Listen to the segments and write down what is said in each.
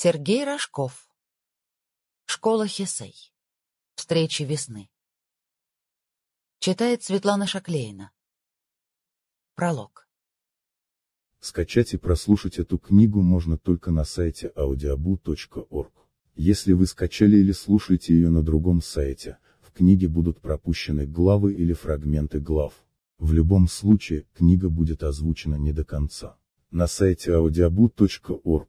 Сергей Рожков. Школа Хесей. Встречи весны. Читает Светлана Шаклейна. Пролог. Скачать и прослушать эту книгу можно только на сайте audiobu.org. Если вы скачали или слушаете ее на другом сайте, в книге будут пропущены главы или фрагменты глав. В любом случае, книга будет озвучена не до конца. На сайте audiobu.org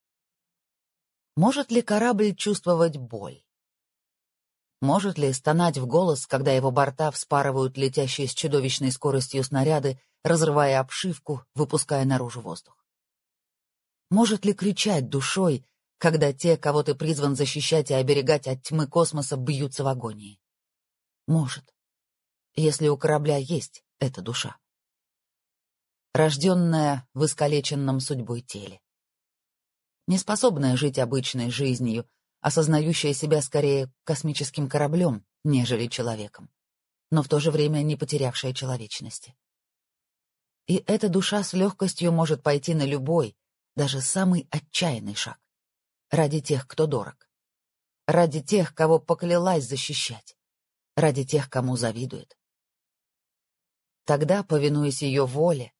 Может ли корабль чувствовать боль? Может ли стонать в голос, когда его борта вспарывают летящие с чудовищной скоростью снаряды, разрывая обшивку, выпуская наружу воздух? Может ли кричать душой, когда те, кого ты призван защищать и оберегать от тьмы космоса, бьются в агонии? Может, если у корабля есть эта душа. Рожденная в искалеченном судьбой теле неспособная жить обычной жизнью, осознающая себя скорее космическим кораблем, нежели человеком, но в то же время не потерявшая человечности. И эта душа с легкостью может пойти на любой, даже самый отчаянный шаг, ради тех, кто дорог, ради тех, кого поклялась защищать, ради тех, кому завидует. Тогда, повинуясь ее воле,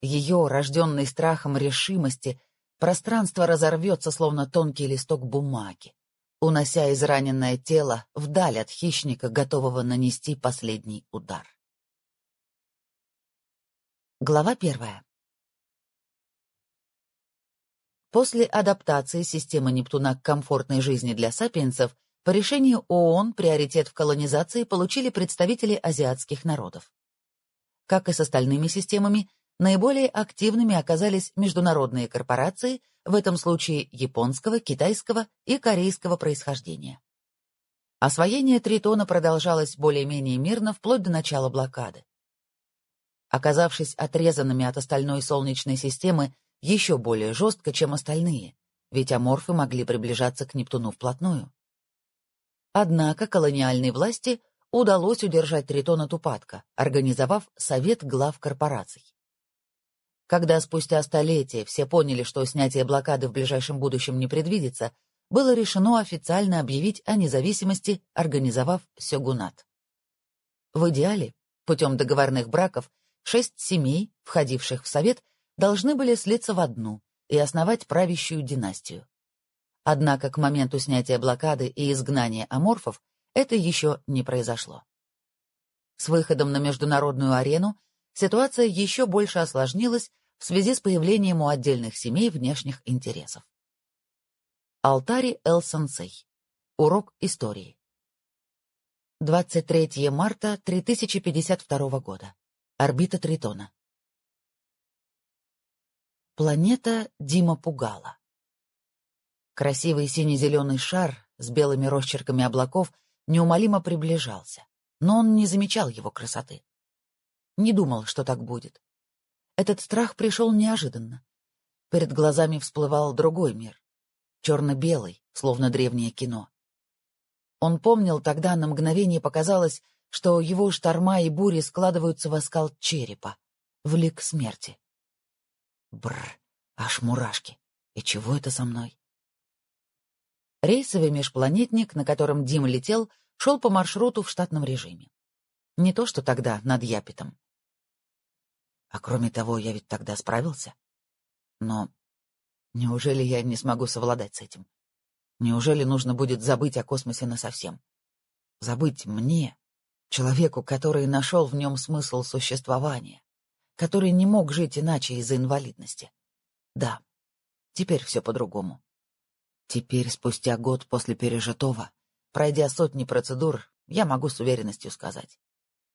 ее, рожденной страхом решимости, Пространство разорвется, словно тонкий листок бумаги, унося израненное тело вдаль от хищника, готового нанести последний удар. Глава первая. После адаптации системы Нептуна к комфортной жизни для сапиенсов, по решению ООН приоритет в колонизации получили представители азиатских народов. Как и с остальными системами, наиболее активными оказались международные корпорации, в этом случае японского, китайского и корейского происхождения. Освоение Тритона продолжалось более-менее мирно вплоть до начала блокады. Оказавшись отрезанными от остальной Солнечной системы еще более жестко, чем остальные, ведь аморфы могли приближаться к Нептуну вплотную. Однако колониальной власти удалось удержать Тритон от упадка, организовав Совет глав корпораций. Когда спустя столетия все поняли, что снятие блокады в ближайшем будущем не предвидится, было решено официально объявить о независимости, организовав сёгунат. В идеале, путем договорных браков, шесть семей, входивших в совет, должны были слиться в одну и основать правящую династию. Однако к моменту снятия блокады и изгнания аморфов это еще не произошло. С выходом на международную арену ситуация еще больше осложнилась в связи с появлением у отдельных семей внешних интересов. Алтари Эл-Сенсей. Урок истории. 23 марта 3052 года. Орбита Тритона. Планета Дима пугала. Красивый сине-зеленый шар с белыми росчерками облаков неумолимо приближался, но он не замечал его красоты. Не думал, что так будет. Этот страх пришел неожиданно. Перед глазами всплывал другой мир. Черно-белый, словно древнее кино. Он помнил, тогда на мгновение показалось, что его шторма и бури складываются в оскал черепа, в лик смерти. Бррр, аж мурашки. И чего это со мной? Рейсовый межпланетник, на котором Дим летел, шел по маршруту в штатном режиме. Не то, что тогда над Япитом. А кроме того, я ведь тогда справился. Но неужели я не смогу совладать с этим? Неужели нужно будет забыть о космосе насовсем? Забыть мне, человеку, который нашел в нем смысл существования, который не мог жить иначе из-за инвалидности. Да, теперь все по-другому. Теперь, спустя год после пережитого, пройдя сотни процедур, я могу с уверенностью сказать.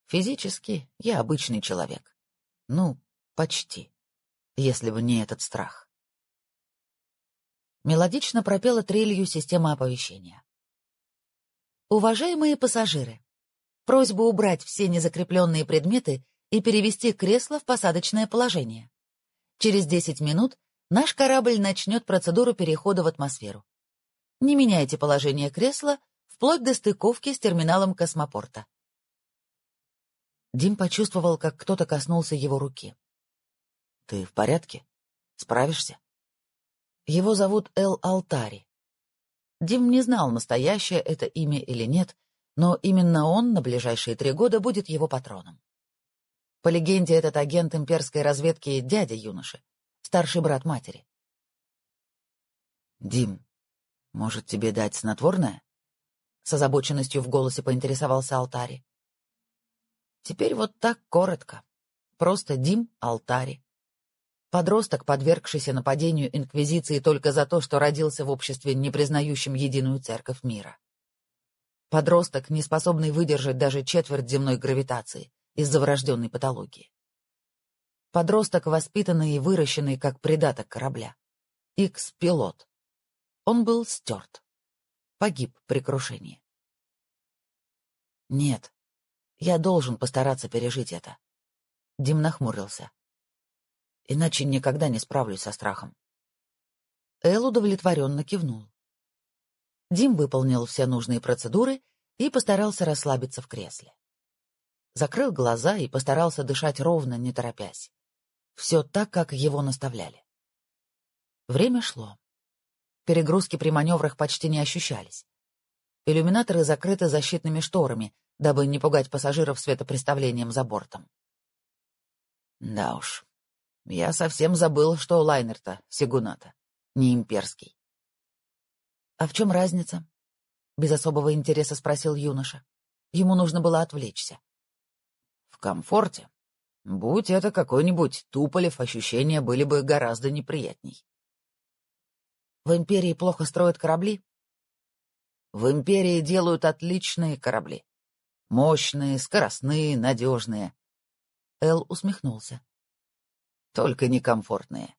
Физически я обычный человек. Ну, почти. Если бы не этот страх. Мелодично пропела трелью система оповещения. Уважаемые пассажиры, просьба убрать все незакрепленные предметы и перевести кресло в посадочное положение. Через 10 минут наш корабль начнет процедуру перехода в атмосферу. Не меняйте положение кресла вплоть до стыковки с терминалом космопорта. Дим почувствовал, как кто-то коснулся его руки. — Ты в порядке? Справишься? Его зовут Эл Алтари. Дим не знал, настоящее это имя или нет, но именно он на ближайшие три года будет его патроном. По легенде, этот агент имперской разведки — дядя юноши, старший брат матери. «Дим, может, тебе дать снотворное?» С озабоченностью в голосе поинтересовался Алтари. Теперь вот так коротко. Просто Дим Алтари. Подросток, подвергшийся нападению Инквизиции только за то, что родился в обществе, не признающем единую церковь мира. Подросток, не способный выдержать даже четверть земной гравитации, из-за врожденной патологии. Подросток, воспитанный и выращенный как придаток корабля. Икс-пилот. Он был стерт. Погиб при крушении. Нет, я должен постараться пережить это. Дим нахмурился. Иначе никогда не справлюсь со страхом. Эл удовлетворенно кивнул. Дим выполнил все нужные процедуры и постарался расслабиться в кресле закрыл глаза и постарался дышать ровно, не торопясь. Все так, как его наставляли. Время шло. Перегрузки при маневрах почти не ощущались. Иллюминаторы закрыты защитными шторами, дабы не пугать пассажиров светопреставлением за бортом. Да уж, я совсем забыл, что лайнер-то Сигуната, не имперский. — А в чем разница? — без особого интереса спросил юноша. Ему нужно было отвлечься комфорте. Будь это какой-нибудь Туполев, ощущения были бы гораздо неприятней. В Империи плохо строят корабли? В Империи делают отличные корабли. Мощные, скоростные, надежные. Эл усмехнулся. Только некомфортные.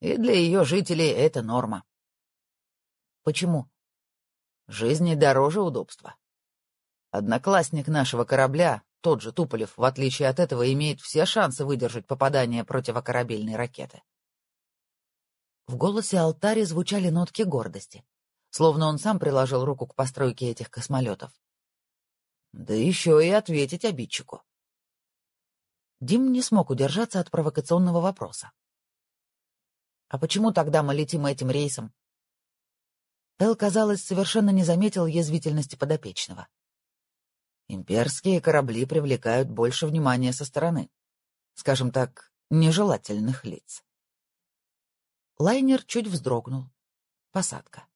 И для ее жителей это норма. Почему? Жизни дороже удобства. Одноклассник нашего корабля, тот же Туполев, в отличие от этого, имеет все шансы выдержать попадание противокорабельной ракеты. В голосе Алтари звучали нотки гордости, словно он сам приложил руку к постройке этих космолетов. Да еще и ответить обидчику. Дим не смог удержаться от провокационного вопроса. «А почему тогда мы летим этим рейсом?» Эл, казалось, совершенно не заметил язвительности подопечного. Имперские корабли привлекают больше внимания со стороны, скажем так, нежелательных лиц. Лайнер чуть вздрогнул. Посадка.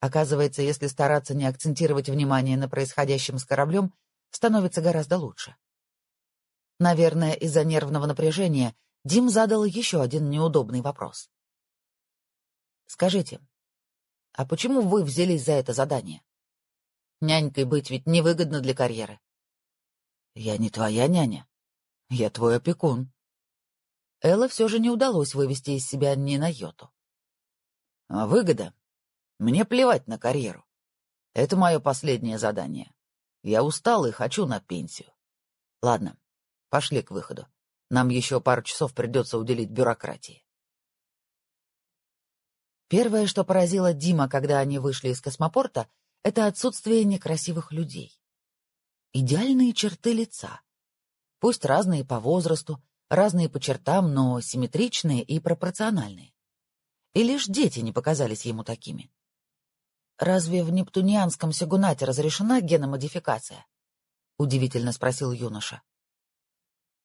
Оказывается, если стараться не акцентировать внимание на происходящем с кораблем, становится гораздо лучше. Наверное, из-за нервного напряжения Дим задал еще один неудобный вопрос. «Скажите, а почему вы взялись за это задание?» Нянькой быть ведь невыгодно для карьеры. Я не твоя няня. Я твой опекун. Элла все же не удалось вывести из себя ни на йоту. А выгода? Мне плевать на карьеру. Это мое последнее задание. Я устал и хочу на пенсию. Ладно, пошли к выходу. Нам еще пару часов придется уделить бюрократии. Первое, что поразило Дима, когда они вышли из космопорта, это отсутствие некрасивых людей. Идеальные черты лица. Пусть разные по возрасту, разные по чертам, но симметричные и пропорциональные. И лишь дети не показались ему такими. «Разве в нептунианском сегунате разрешена геномодификация?» — удивительно спросил юноша.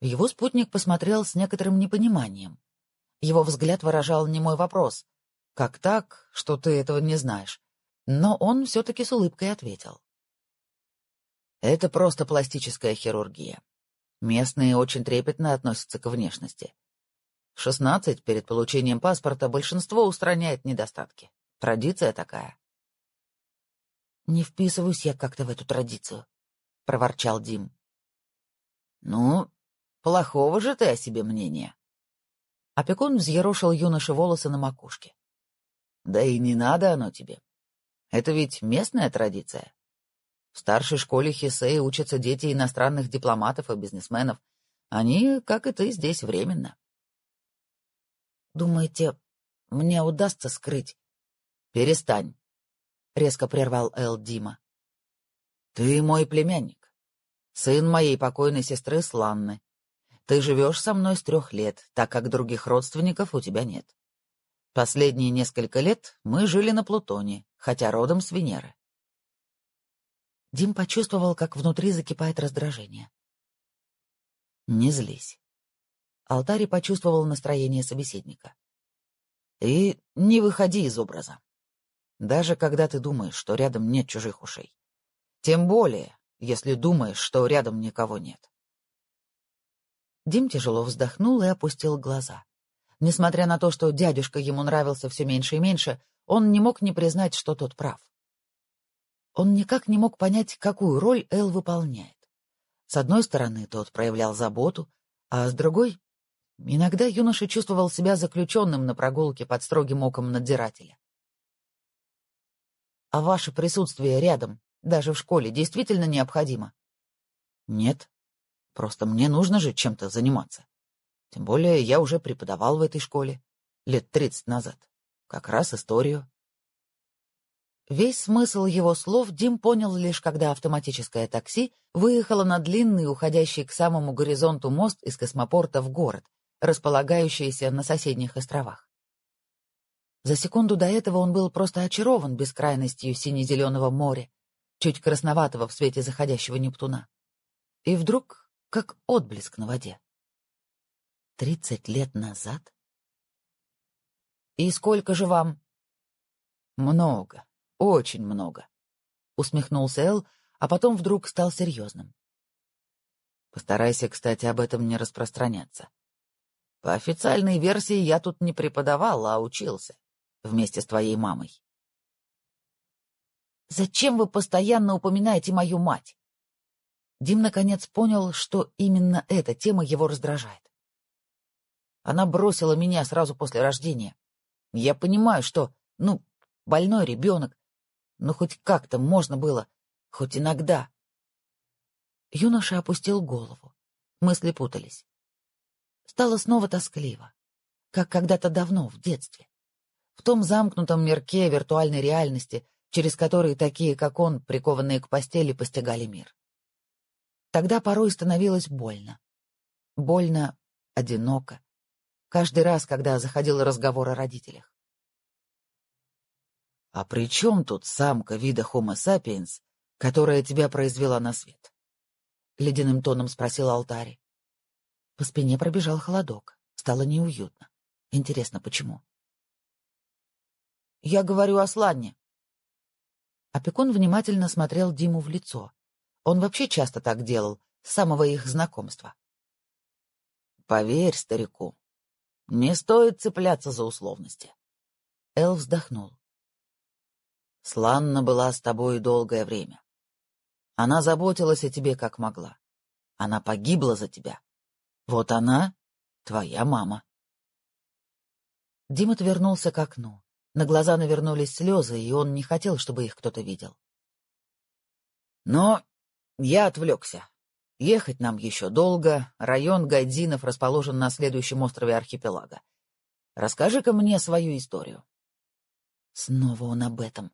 Его спутник посмотрел с некоторым непониманием. Его взгляд выражал немой вопрос. «Как так, что ты этого не знаешь?» Но он все-таки с улыбкой ответил. Это просто пластическая хирургия. Местные очень трепетно относятся к внешности. В 16 перед получением паспорта большинство устраняет недостатки. Традиция такая. «Не вписываюсь я как-то в эту традицию», — проворчал Дим. «Ну, плохого же ты о себе мнения». Опекун взъерошил юноше волосы на макушке. Да и не надо оно тебе. Это ведь местная традиция. В старшей школе Хисеи учатся дети иностранных дипломатов и бизнесменов. Они, как и ты, здесь временно. Думаете, мне удастся скрыть? Перестань, — резко прервал Эл Дима. Ты мой племянник, сын моей покойной сестры Сланны. Ты живешь со мной с трех лет, так как других родственников у тебя нет. Последние несколько лет мы жили на Плутоне, хотя родом с Венеры. Дим почувствовал, как внутри закипает раздражение. «Не злись». Алтарь почувствовал настроение собеседника. «И не выходи из образа. Даже когда ты думаешь, что рядом нет чужих ушей. Тем более, если думаешь, что рядом никого нет». Дим тяжело вздохнул и опустил глаза. Несмотря на то, что дядюшка ему нравился все меньше и меньше, он не мог не признать, что тот прав. Он никак не мог понять, какую роль Эл выполняет. С одной стороны, тот проявлял заботу, а с другой... Иногда юноша чувствовал себя заключенным на прогулке под строгим оком надзирателя. «А ваше присутствие рядом, даже в школе, действительно необходимо?» «Нет. Просто мне нужно же чем-то заниматься. Тем более я уже преподавал в этой школе лет тридцать назад. Как раз историю. Весь смысл его слов Дим понял лишь, когда автоматическое такси выехало на длинный, уходящий к самому горизонту мост из космопорта в город, располагающийся на соседних островах. За секунду до этого он был просто очарован бескрайностью сине-зеленого моря, чуть красноватого в свете заходящего Нептуна. И вдруг, как отблеск на воде. Тридцать лет назад? «И сколько же вам?» «Много», очень много. Усмехнулся Эл, а потом вдруг стал серьезным. Постарайся, кстати, об этом не распространяться. По официальной версии я тут не преподавал, а учился. Вместе с твоей мамой. Зачем вы постоянно упоминаете мою мать? Дим наконец понял, что именно эта тема его раздражает. Она бросила меня сразу после рождения. Я понимаю, что, ну, больной ребенок, но хоть как-то можно было, хоть иногда. Юноша опустил голову. Мысли путались. Стало снова тоскливо, как когда-то давно, в детстве. В том замкнутом мирке виртуальной реальности, через который такие, как он, прикованные к постели, постигали мир. Тогда порой становилось больно. Больно, одиноко. Каждый раз, когда заходил разговор о родителях. «А при чем тут самка вида Homo sapiens, которая тебя произвела на свет?» — ледяным тоном спросил Алтари. По спине пробежал холодок. Стало неуютно. Интересно, почему? «Я говорю о Сланне». Опекун внимательно смотрел Диму в лицо. Он вообще часто так делал, с самого их знакомства. «Поверь старику, не стоит цепляться за условности». Эл вздохнул. Сланна была с тобой долгое время. Она заботилась о тебе как могла. Она погибла за тебя. Вот она — твоя мама. Дима вернулся к окну. На глаза навернулись слезы, и он не хотел, чтобы их кто-то видел. Но я отвлекся. Ехать нам еще долго. Район Гайдзинов расположен на следующем острове архипелага. Расскажи-ка мне свою историю. Снова он об этом.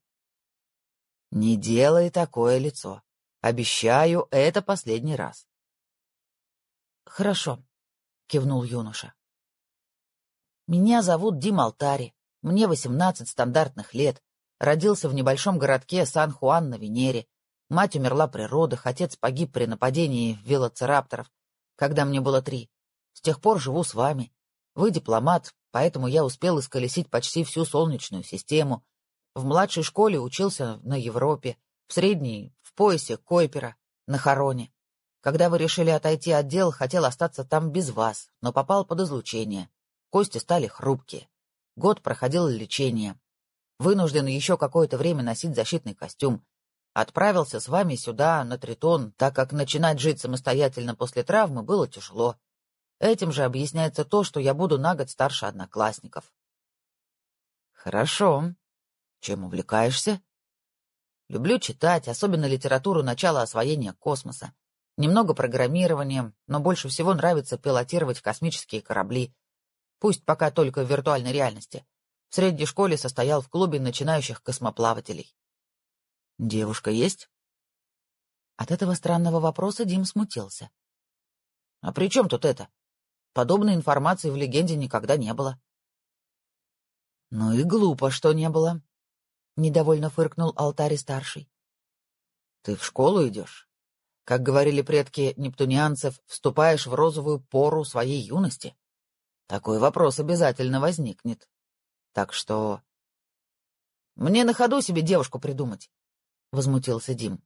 Не делай такое лицо. Обещаю, это последний раз. Хорошо, кивнул юноша. Меня зовут Дим Алтари. Мне восемнадцать стандартных лет. Родился в небольшом городке Сан-Хуан на Венере. Мать умерла при родах, отец погиб при нападении велоцирапторов, когда мне было три. С тех пор живу с вами. Вы дипломат, поэтому я успел исколесить почти всю Солнечную систему, в младшей школе учился на Европе, в средней — в поясе Койпера, на Хороне. Когда вы решили отойти от дел, хотел остаться там без вас, но попал под излучение. Кости стали хрупкие. Год проходил лечение. Вынужден еще какое-то время носить защитный костюм. Отправился с вами сюда, на Тритон, так как начинать жить самостоятельно после травмы было тяжело. Этим же объясняется то, что я буду на год старше одноклассников. Хорошо, Чем увлекаешься? Люблю читать, особенно литературу начала освоения космоса. Немного программирования, но больше всего нравится пилотировать космические корабли. Пусть пока только в виртуальной реальности. В средней школе состоял в клубе начинающих космоплавателей. Девушка есть? От этого странного вопроса Дим смутился. А при чем тут это? Подобной информации в легенде никогда не было. Ну и глупо, что не было. Недовольно фыркнул алтарь-старший. Ты в школу идешь? Как говорили предки нептунианцев, вступаешь в розовую пору своей юности. Такой вопрос обязательно возникнет. Так что... Мне на ходу себе девушку придумать, — возмутился Дим.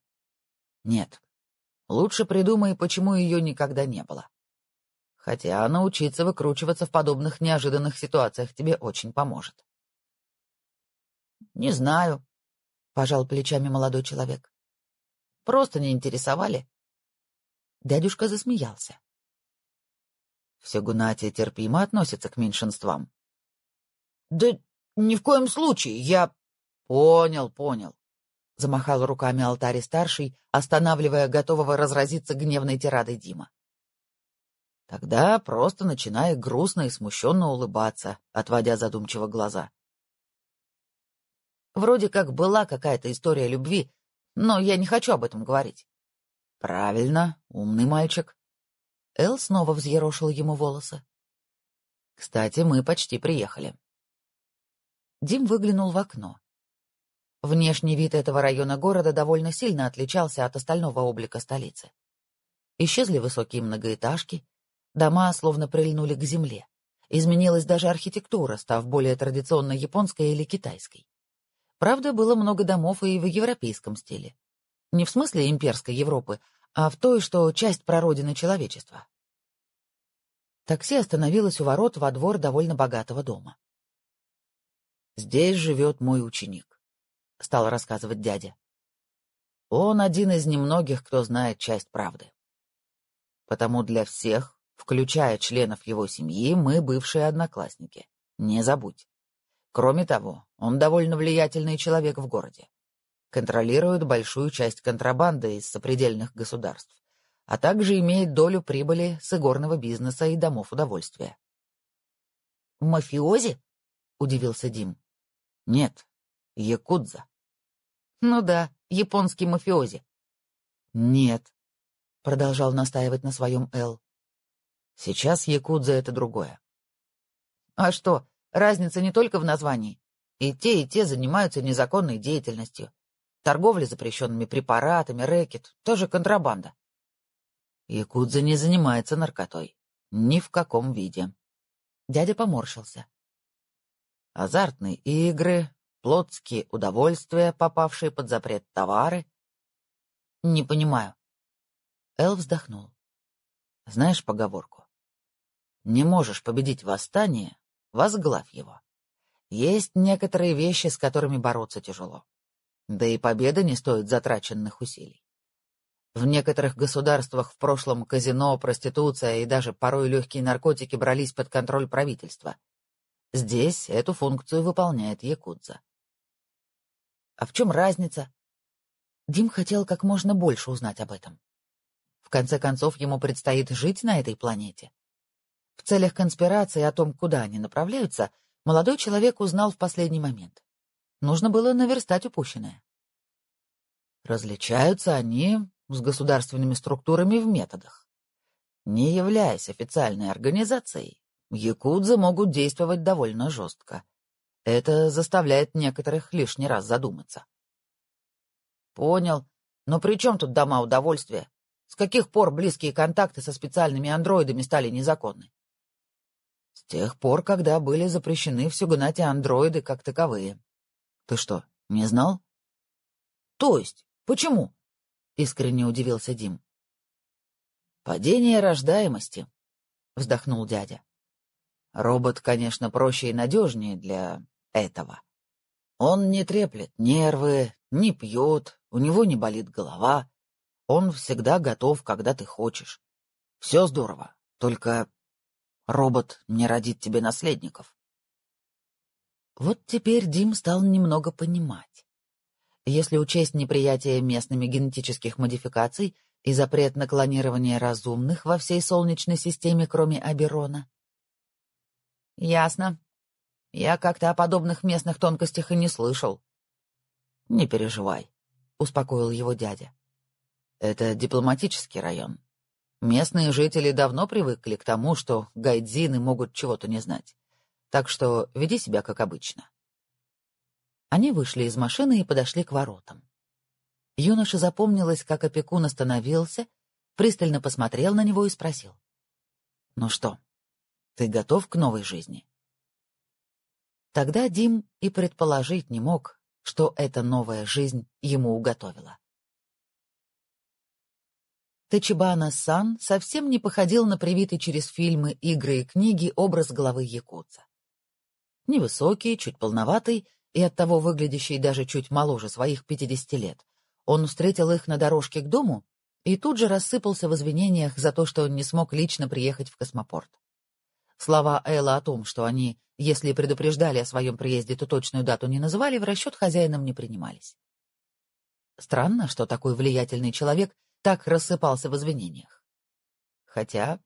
Нет. Лучше придумай, почему ее никогда не было. Хотя научиться выкручиваться в подобных неожиданных ситуациях тебе очень поможет. Не знаю, — пожал плечами молодой человек. Просто не интересовали. Дядюшка засмеялся. Все гунати терпимо относятся к меньшинствам. — Да ни в коем случае, я... — Понял, понял. — замахал руками алтарь старший, останавливая готового разразиться гневной тирадой Дима. Тогда просто начинай грустно и смущенно улыбаться, отводя задумчиво глаза. Вроде как была какая-то история любви, но я не хочу об этом говорить. Правильно, умный мальчик. Эл снова взъерошил ему волосы. Кстати, мы почти приехали. Дим выглянул в окно. Внешний вид этого района города довольно сильно отличался от остального облика столицы. Исчезли высокие многоэтажки, дома словно прильнули к земле. Изменилась даже архитектура, став более традиционно японской или китайской. Правда, было много домов и в европейском стиле. Не в смысле имперской Европы, а в той, что часть прародины человечества. Такси остановилось у ворот во двор довольно богатого дома. «Здесь живет мой ученик», — стал рассказывать дядя. «Он один из немногих, кто знает часть правды. Потому для всех, включая членов его семьи, мы бывшие одноклассники. Не забудь. Кроме того, он довольно влиятельный человек в городе. Контролирует большую часть контрабанды из сопредельных государств, а также имеет долю прибыли с игорного бизнеса и домов удовольствия. «Мафиози?» — удивился Дим. «Нет, якудза». «Ну да, японский мафиози». «Нет», — продолжал настаивать на своем Эл. «Сейчас якудза — это другое». «А что, Разница не только в названии. И те, и те занимаются незаконной деятельностью. Торговля запрещенными препаратами, рэкет, тоже контрабанда. Якудза не занимается наркотой. Ни в каком виде. Дядя поморщился. Азартные игры, плотские удовольствия, попавшие под запрет товары. Не понимаю. Эл вздохнул. Знаешь поговорку? Не можешь победить восстание, возглавь его. Есть некоторые вещи, с которыми бороться тяжело. Да и победа не стоит затраченных усилий. В некоторых государствах в прошлом казино, проституция и даже порой легкие наркотики брались под контроль правительства. Здесь эту функцию выполняет Якудза. А в чем разница? Дим хотел как можно больше узнать об этом. В конце концов, ему предстоит жить на этой планете. В целях конспирации о том, куда они направляются, молодой человек узнал в последний момент. Нужно было наверстать упущенное. Различаются они с государственными структурами в методах. Не являясь официальной организацией, якудзы могут действовать довольно жестко. Это заставляет некоторых лишний раз задуматься. Понял. Но при чем тут дома удовольствия? С каких пор близкие контакты со специальными андроидами стали незаконны? С тех пор, когда были запрещены в Сюгнате андроиды как таковые. Ты что, не знал? То есть, почему? Искренне удивился Дим. Падение рождаемости, вздохнул дядя. Робот, конечно, проще и надежнее для этого. Он не треплет нервы, не пьет, у него не болит голова. Он всегда готов, когда ты хочешь. Все здорово, только Робот не родит тебе наследников. Вот теперь Дим стал немного понимать. Если учесть неприятие местными генетических модификаций и запрет на клонирование разумных во всей Солнечной системе, кроме Аберона. Ясно. Я как-то о подобных местных тонкостях и не слышал. Не переживай, — успокоил его дядя. Это дипломатический район. Местные жители давно привыкли к тому, что гайдзины могут чего-то не знать. Так что веди себя как обычно. Они вышли из машины и подошли к воротам. Юноша запомнилось, как опекун остановился, пристально посмотрел на него и спросил. «Ну что, ты готов к новой жизни?» Тогда Дим и предположить не мог, что эта новая жизнь ему уготовила. Тачибана-сан совсем не походил на привитый через фильмы, игры и книги образ главы якутца. Невысокий, чуть полноватый и оттого выглядящий даже чуть моложе своих пятидесяти лет, он встретил их на дорожке к дому и тут же рассыпался в извинениях за то, что он не смог лично приехать в космопорт. Слова Элла о том, что они, если предупреждали о своем приезде, то точную дату не называли, в расчет хозяинам не принимались. Странно, что такой влиятельный человек так рассыпался в извинениях. Хотя,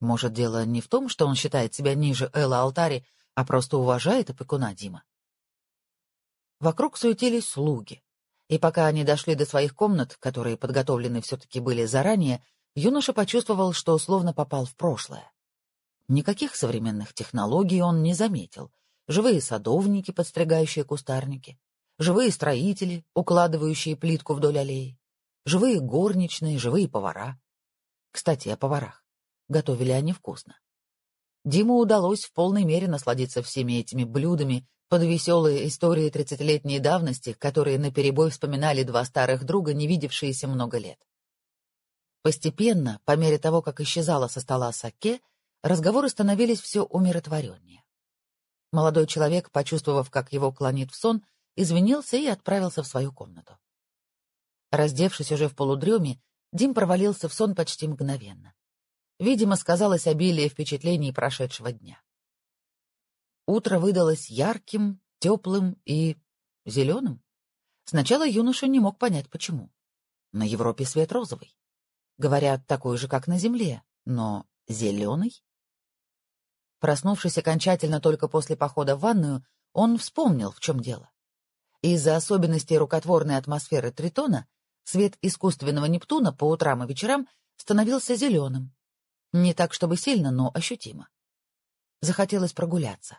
может, дело не в том, что он считает себя ниже Элла Алтари, а просто уважает опекуна Дима. Вокруг суетились слуги, и пока они дошли до своих комнат, которые подготовлены все-таки были заранее, юноша почувствовал, что словно попал в прошлое. Никаких современных технологий он не заметил. Живые садовники, подстригающие кустарники, живые строители, укладывающие плитку вдоль аллеи, живые горничные, живые повара. Кстати, о поварах. Готовили они вкусно. Диму удалось в полной мере насладиться всеми этими блюдами под веселые истории тридцатилетней давности, которые наперебой вспоминали два старых друга, не видевшиеся много лет. Постепенно, по мере того, как исчезала со стола саке, разговоры становились все умиротвореннее. Молодой человек, почувствовав, как его клонит в сон, извинился и отправился в свою комнату. Раздевшись уже в полудреме, Дим провалился в сон почти мгновенно. Видимо, сказалось обилие впечатлений прошедшего дня. Утро выдалось ярким, теплым и зеленым. Сначала юноша не мог понять, почему. На Европе свет розовый. Говорят, такой же, как на Земле, но зеленый? Проснувшись окончательно только после похода в ванную, он вспомнил, в чем дело. Из-за особенностей рукотворной атмосферы Тритона свет искусственного Нептуна по утрам и вечерам становился зеленым. Не так, чтобы сильно, но ощутимо. Захотелось прогуляться.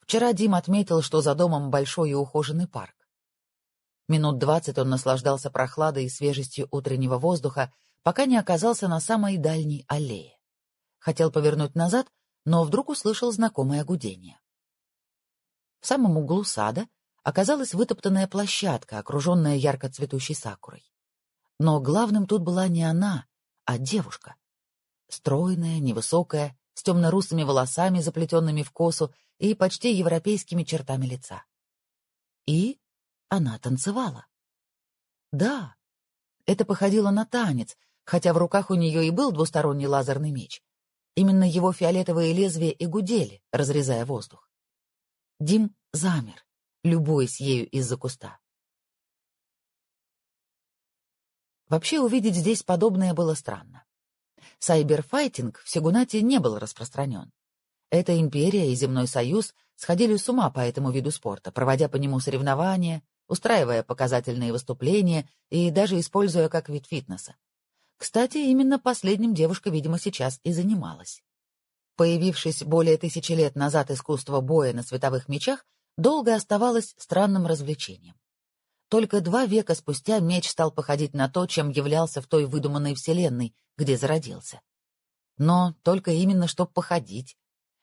Вчера Дим отметил, что за домом большой и ухоженный парк. Минут двадцать он наслаждался прохладой и свежестью утреннего воздуха, пока не оказался на самой дальней аллее. Хотел повернуть назад, но вдруг услышал знакомое гудение. В самом углу сада оказалась вытоптанная площадка, окруженная ярко цветущей сакурой. Но главным тут была не она, а девушка. Стройная, невысокая, с темно-русыми волосами, заплетенными в косу, и почти европейскими чертами лица. И она танцевала. Да, это походило на танец, хотя в руках у нее и был двусторонний лазерный меч. Именно его фиолетовые лезвия и гудели, разрезая воздух. Дим замер, любуясь ею из-за куста. Вообще увидеть здесь подобное было странно. Сайберфайтинг в Сигунате не был распространен. Эта империя и Земной Союз сходили с ума по этому виду спорта, проводя по нему соревнования, устраивая показательные выступления и даже используя как вид фитнеса. Кстати, именно последним девушка, видимо, сейчас и занималась. Появившись более тысячи лет назад искусство боя на световых мечах, долго оставалось странным развлечением. Только два века спустя меч стал походить на то, чем являлся в той выдуманной вселенной, где зародился. Но только именно чтоб походить.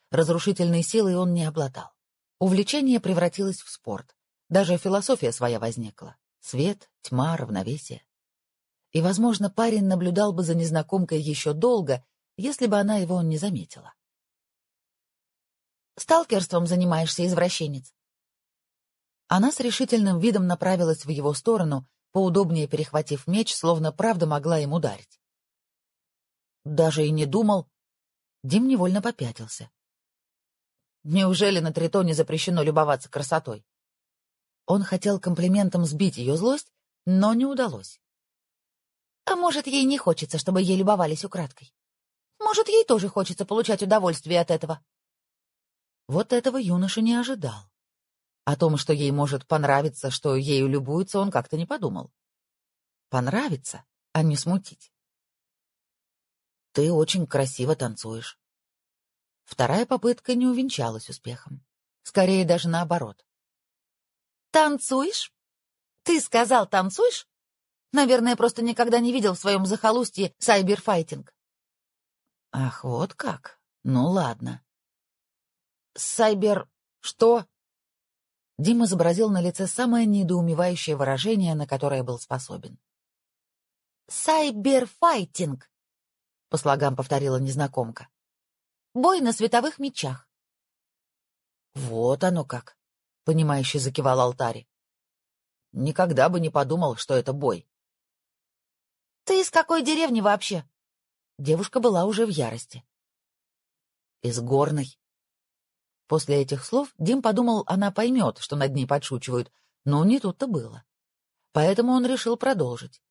Разрушительной силой он не обладал. Увлечение превратилось в спорт. Даже философия своя возникла. Свет, тьма, равновесие. И, возможно, парень наблюдал бы за незнакомкой еще долго, если бы она его не заметила. «Сталкерством занимаешься, извращенец?» Она с решительным видом направилась в его сторону, поудобнее перехватив меч, словно правда могла им ударить. Даже и не думал. Дим невольно попятился. Неужели на Тритоне запрещено любоваться красотой? Он хотел комплиментом сбить ее злость, но не удалось. А может, ей не хочется, чтобы ей любовались украдкой? Может, ей тоже хочется получать удовольствие от этого? Вот этого юноша не ожидал. О том, что ей может понравиться, что ею любуется, он как-то не подумал. Понравится, а не смутить. Ты очень красиво танцуешь. Вторая попытка не увенчалась успехом. Скорее даже наоборот. «Танцуешь? Ты сказал, танцуешь? Наверное, просто никогда не видел в своем захолустье сайберфайтинг». «Ах, вот как? Ну ладно». «Сайбер... что?» Дима изобразил на лице самое недоумевающее выражение, на которое был способен. «Сайберфайтинг», — по слогам повторила незнакомка. Бой на световых мечах. Вот оно как, понимающе закивал алтарь. Никогда бы не подумал, что это бой. Ты из какой деревни вообще? Девушка была уже в ярости. Из горной. После этих слов Дим подумал, она поймет, что над ней подшучивают, но не тут-то было. Поэтому он решил продолжить.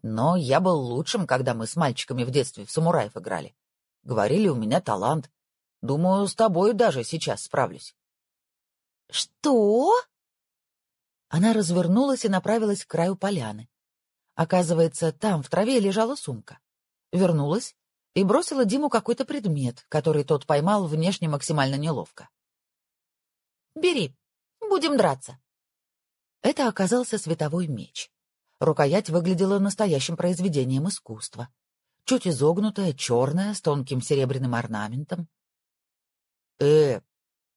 Но я был лучшим, когда мы с мальчиками в детстве в самураев играли. Говорили, у меня талант. Думаю, с тобой даже сейчас справлюсь. Что? Она развернулась и направилась к краю поляны. Оказывается, там в траве лежала сумка. Вернулась и бросила Диму какой-то предмет, который тот поймал внешне максимально неловко. «Бери, будем драться». Это оказался световой меч. Рукоять выглядела настоящим произведением искусства чуть изогнутая, черная, с тонким серебряным орнаментом. — Э,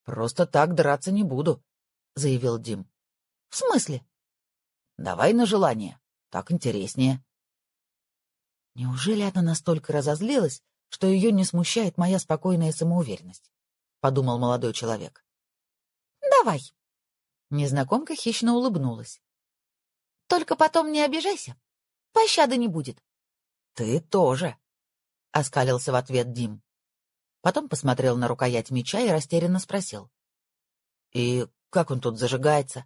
просто так драться не буду, — заявил Дим. — В смысле? — Давай на желание, так интереснее. Неужели она настолько разозлилась, что ее не смущает моя спокойная самоуверенность? — подумал молодой человек. — Давай. Незнакомка хищно улыбнулась. — Только потом не обижайся. Пощады не будет. «Ты тоже», — оскалился в ответ Дим. Потом посмотрел на рукоять меча и растерянно спросил. «И как он тут зажигается?»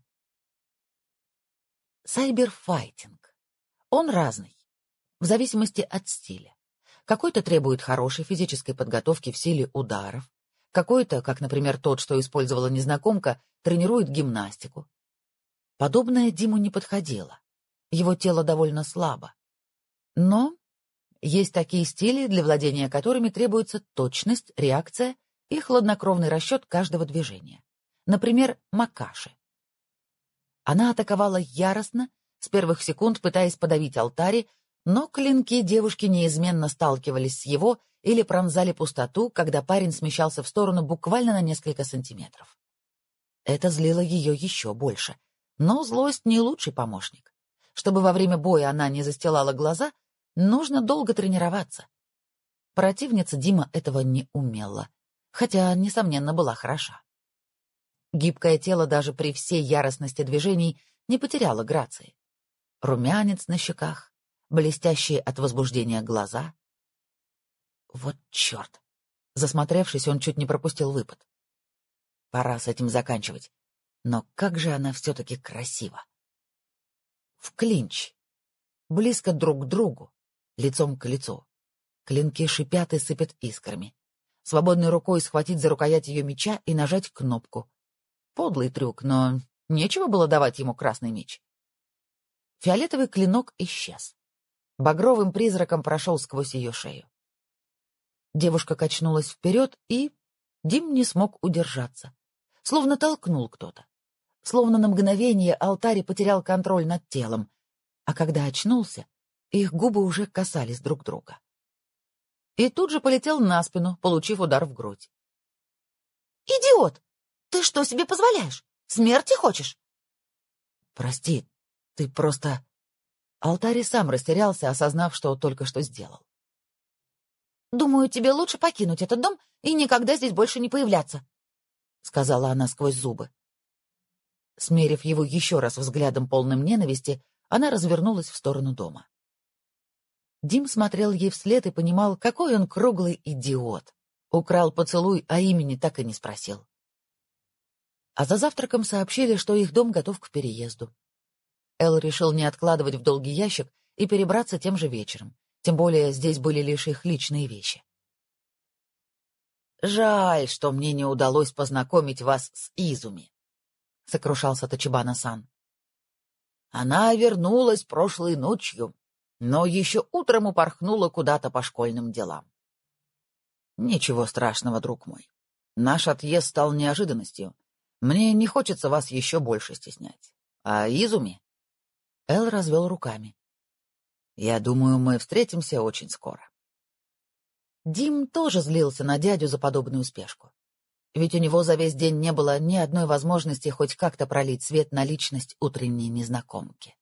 Сайберфайтинг. Он разный, в зависимости от стиля. Какой-то требует хорошей физической подготовки в силе ударов, какой-то, как, например, тот, что использовала незнакомка, тренирует гимнастику. Подобное Диму не подходило. Его тело довольно слабо. Но есть такие стили, для владения которыми требуется точность, реакция и хладнокровный расчет каждого движения. Например, Макаши. Она атаковала яростно, с первых секунд пытаясь подавить алтари, но клинки девушки неизменно сталкивались с его или пронзали пустоту, когда парень смещался в сторону буквально на несколько сантиметров. Это злило ее еще больше. Но злость не лучший помощник. Чтобы во время боя она не застилала глаза, Нужно долго тренироваться. Противница Дима этого не умела, хотя, несомненно, была хороша. Гибкое тело даже при всей яростности движений не потеряло грации. Румянец на щеках, блестящие от возбуждения глаза. Вот черт! Засмотревшись, он чуть не пропустил выпад. Пора с этим заканчивать. Но как же она все-таки красива! В клинч, близко друг к другу, лицом к лицу. Клинки шипят и сыпят искрами. Свободной рукой схватить за рукоять ее меча и нажать кнопку. Подлый трюк, но нечего было давать ему красный меч. Фиолетовый клинок исчез. Багровым призраком прошел сквозь ее шею. Девушка качнулась вперед, и Дим не смог удержаться. Словно толкнул кто-то. Словно на мгновение алтарь потерял контроль над телом. А когда очнулся, их губы уже касались друг друга. И тут же полетел на спину, получив удар в грудь. «Идиот! Ты что себе позволяешь? Смерти хочешь?» «Прости, ты просто...» Алтарь сам растерялся, осознав, что только что сделал. «Думаю, тебе лучше покинуть этот дом и никогда здесь больше не появляться», — сказала она сквозь зубы. Смерив его еще раз взглядом полным ненависти, она развернулась в сторону дома. Дим смотрел ей вслед и понимал, какой он круглый идиот. Украл поцелуй, а имени так и не спросил. А за завтраком сообщили, что их дом готов к переезду. Эл решил не откладывать в долгий ящик и перебраться тем же вечером, тем более здесь были лишь их личные вещи. «Жаль, что мне не удалось познакомить вас с Изуми», — сокрушался Тачибана-сан. «Она вернулась прошлой ночью, но еще утром упорхнула куда-то по школьным делам. Ничего страшного, друг мой. Наш отъезд стал неожиданностью. Мне не хочется вас еще больше стеснять. А Изуми? Эл развел руками. Я думаю, мы встретимся очень скоро. Дим тоже злился на дядю за подобную спешку. Ведь у него за весь день не было ни одной возможности хоть как-то пролить свет на личность утренней незнакомки.